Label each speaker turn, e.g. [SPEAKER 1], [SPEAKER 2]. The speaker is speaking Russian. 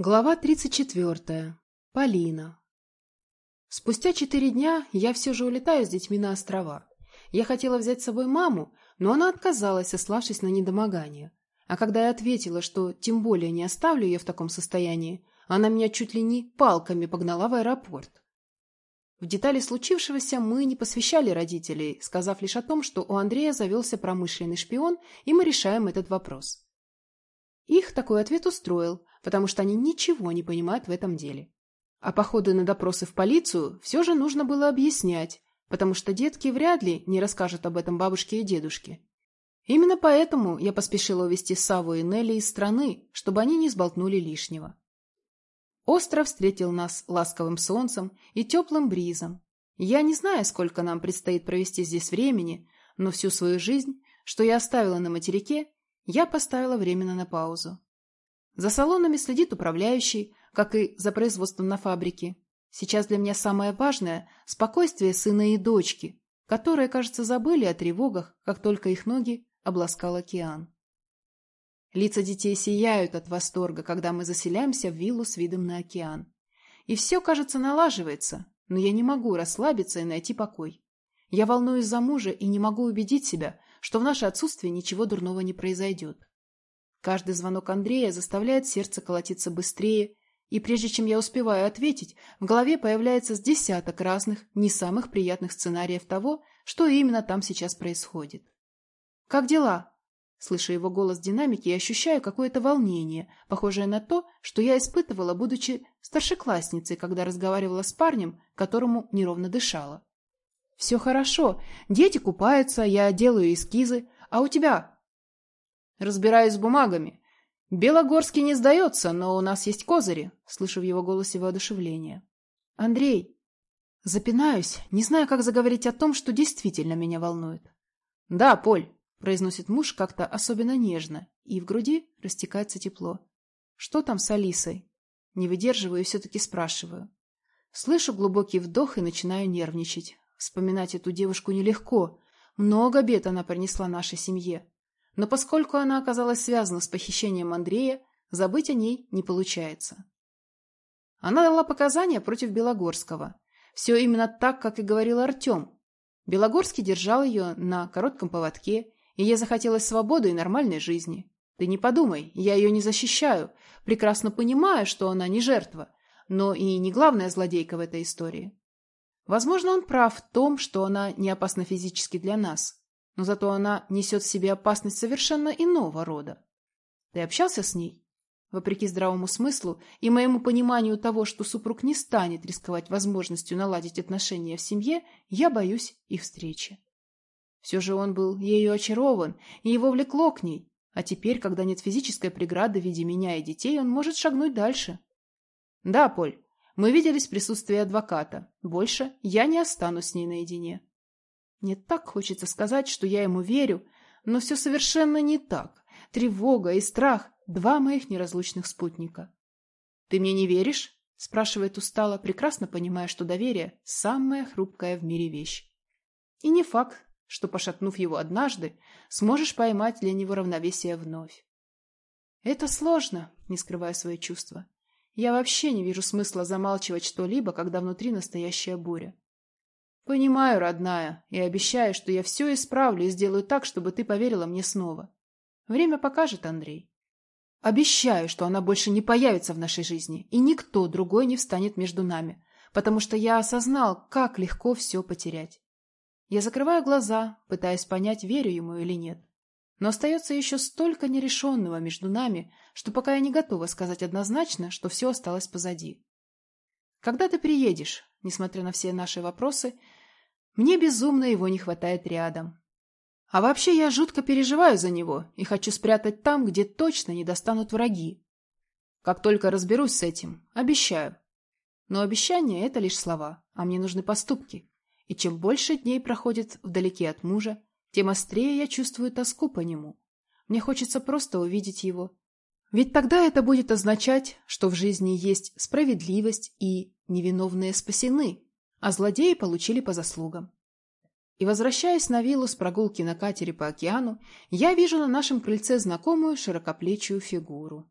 [SPEAKER 1] Глава 34. Полина. Спустя четыре дня я все же улетаю с детьми на острова. Я хотела взять с собой маму, но она отказалась, сославшись на недомогание. А когда я ответила, что тем более не оставлю ее в таком состоянии, она меня чуть ли не палками погнала в аэропорт. В детали случившегося мы не посвящали родителей, сказав лишь о том, что у Андрея завелся промышленный шпион, и мы решаем этот вопрос. Их такой ответ устроил, потому что они ничего не понимают в этом деле. А походы на допросы в полицию все же нужно было объяснять, потому что детки вряд ли не расскажут об этом бабушке и дедушке. Именно поэтому я поспешила увезти Саву и Нелли из страны, чтобы они не сболтнули лишнего. Остров встретил нас ласковым солнцем и теплым бризом. Я не знаю, сколько нам предстоит провести здесь времени, но всю свою жизнь, что я оставила на материке, я поставила временно на паузу. За салонами следит управляющий, как и за производством на фабрике. Сейчас для меня самое важное – спокойствие сына и дочки, которые, кажется, забыли о тревогах, как только их ноги обласкал океан. Лица детей сияют от восторга, когда мы заселяемся в виллу с видом на океан. И все, кажется, налаживается, но я не могу расслабиться и найти покой. Я волнуюсь за мужа и не могу убедить себя, что в наше отсутствие ничего дурного не произойдет. Каждый звонок Андрея заставляет сердце колотиться быстрее, и прежде чем я успеваю ответить, в голове появляется с десяток разных, не самых приятных сценариев того, что именно там сейчас происходит. «Как дела?» Слышу его голос в динамике и ощущаю какое-то волнение, похожее на то, что я испытывала, будучи старшеклассницей, когда разговаривала с парнем, которому неровно дышала. «Все хорошо. Дети купаются, я делаю эскизы. А у тебя?» «Разбираюсь с бумагами. Белогорский не сдается, но у нас есть козыри», — слышу в его голосе воодушевление. «Андрей!» Запинаюсь, не знаю, как заговорить о том, что действительно меня волнует. «Да, Поль», — произносит муж как-то особенно нежно, и в груди растекается тепло. «Что там с Алисой?» Не выдерживаю и все-таки спрашиваю. Слышу глубокий вдох и начинаю нервничать. Вспоминать эту девушку нелегко. Много бед она принесла нашей семье. Но поскольку она оказалась связана с похищением Андрея, забыть о ней не получается. Она дала показания против Белогорского. Все именно так, как и говорил Артем. Белогорский держал ее на коротком поводке, и ей захотелось свободы и нормальной жизни. Ты не подумай, я ее не защищаю, прекрасно понимаю, что она не жертва, но и не главная злодейка в этой истории. Возможно, он прав в том, что она не опасна физически для нас, но зато она несет в себе опасность совершенно иного рода. Ты общался с ней? Вопреки здравому смыслу и моему пониманию того, что супруг не станет рисковать возможностью наладить отношения в семье, я боюсь их встречи. Все же он был ею очарован, и его влекло к ней, а теперь, когда нет физической преграды в виде меня и детей, он может шагнуть дальше. Да, Поль, мы виделись в присутствии адвоката. Больше я не останусь с ней наедине. Мне так хочется сказать, что я ему верю, но все совершенно не так. Тревога и страх — два моих неразлучных спутника. «Ты мне не веришь?» — спрашивает устало, прекрасно понимая, что доверие — самая хрупкая в мире вещь. И не факт, что, пошатнув его однажды, сможешь поймать для него равновесие вновь. Это сложно, не скрывая свои чувства. Я вообще не вижу смысла замалчивать что-либо, когда внутри настоящая буря. Понимаю, родная, и обещаю, что я все исправлю и сделаю так, чтобы ты поверила мне снова. Время покажет, Андрей. Обещаю, что она больше не появится в нашей жизни, и никто другой не встанет между нами, потому что я осознал, как легко все потерять. Я закрываю глаза, пытаясь понять, верю ему или нет. Но остается еще столько нерешенного между нами, что пока я не готова сказать однозначно, что все осталось позади. Когда ты приедешь, несмотря на все наши вопросы, мне безумно его не хватает рядом. А вообще я жутко переживаю за него и хочу спрятать там, где точно не достанут враги. Как только разберусь с этим, обещаю. Но обещания — это лишь слова, а мне нужны поступки. И чем больше дней проходит вдалеке от мужа, тем острее я чувствую тоску по нему. Мне хочется просто увидеть его. Ведь тогда это будет означать, что в жизни есть справедливость и невиновные спасены, а злодеи получили по заслугам. И возвращаясь на виллу с прогулки на катере по океану, я вижу на нашем крыльце знакомую широкоплечую фигуру.